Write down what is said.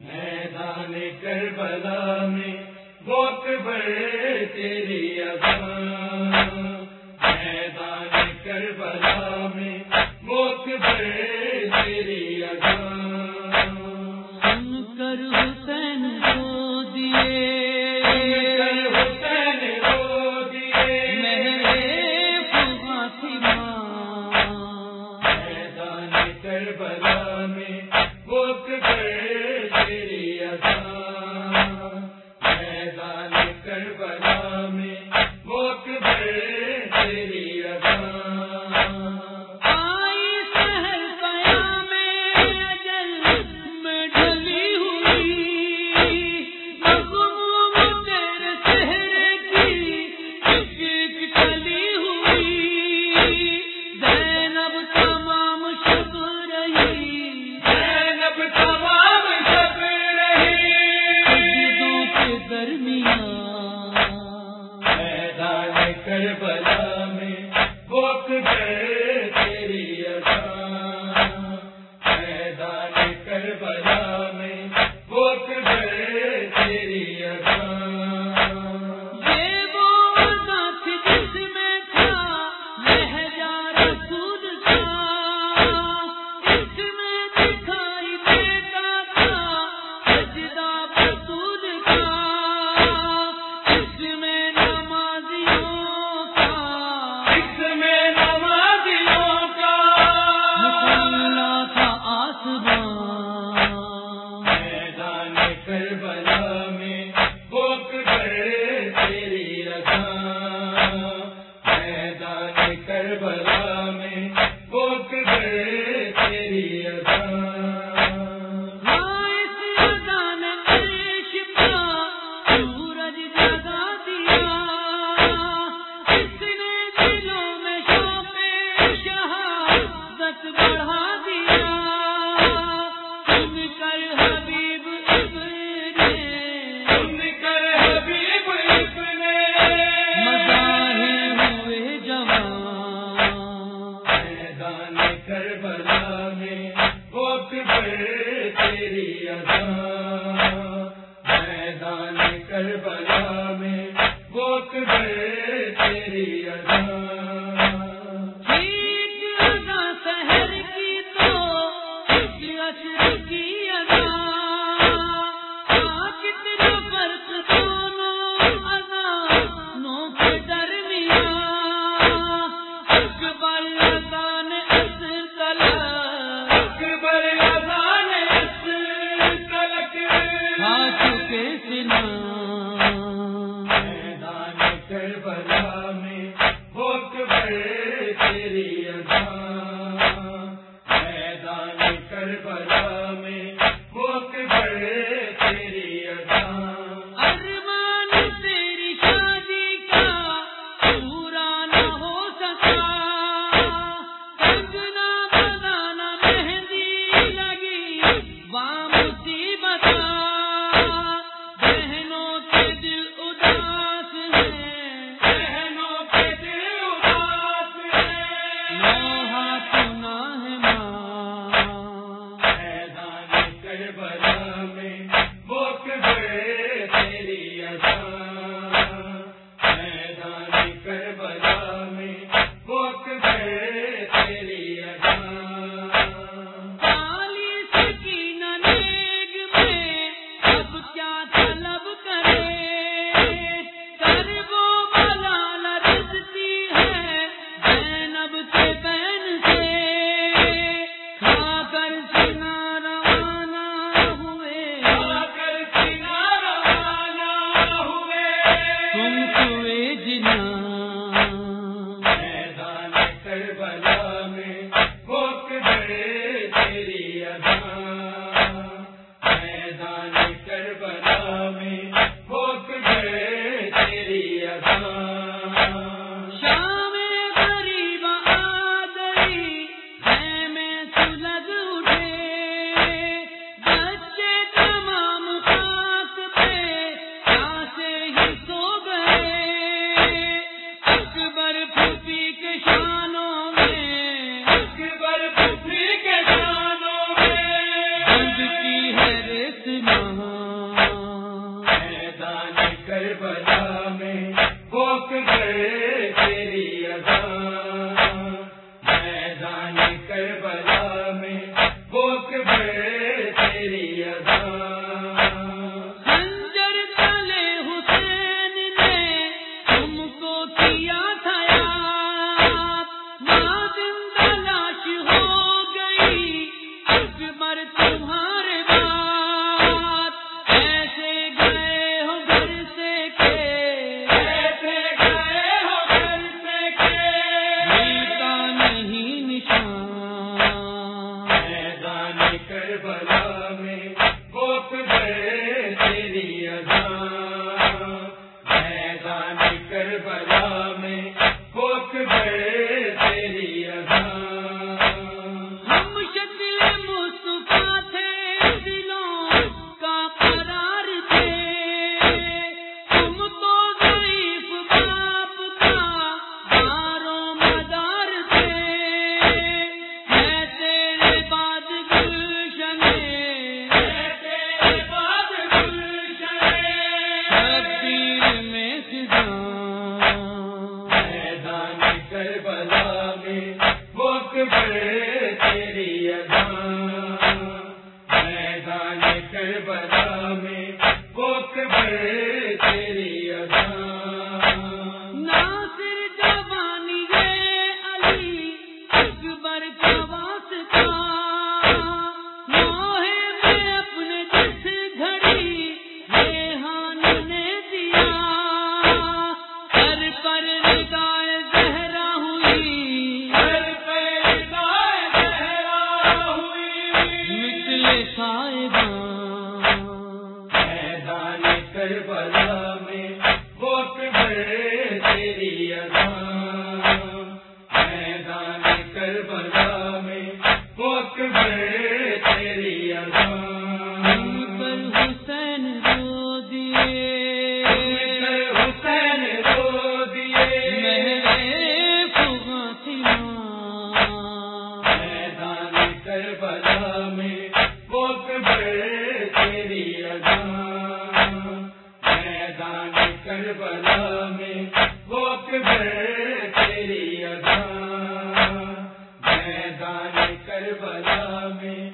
میدان کربلا میں بہت بڑے تیری اذان۔ میدان کربلا میں بہت بڑے تیری اذان۔ سن کر حسین کو دیے کربلا میں بہت بڑے میری کربلا میں وقت پر تیری ادا میدان کربلا میں وقت پر بلا میں شفیق شانو میں تیری ادا کربلا میں وہ اکبر تیری ادا میدان کربلا میں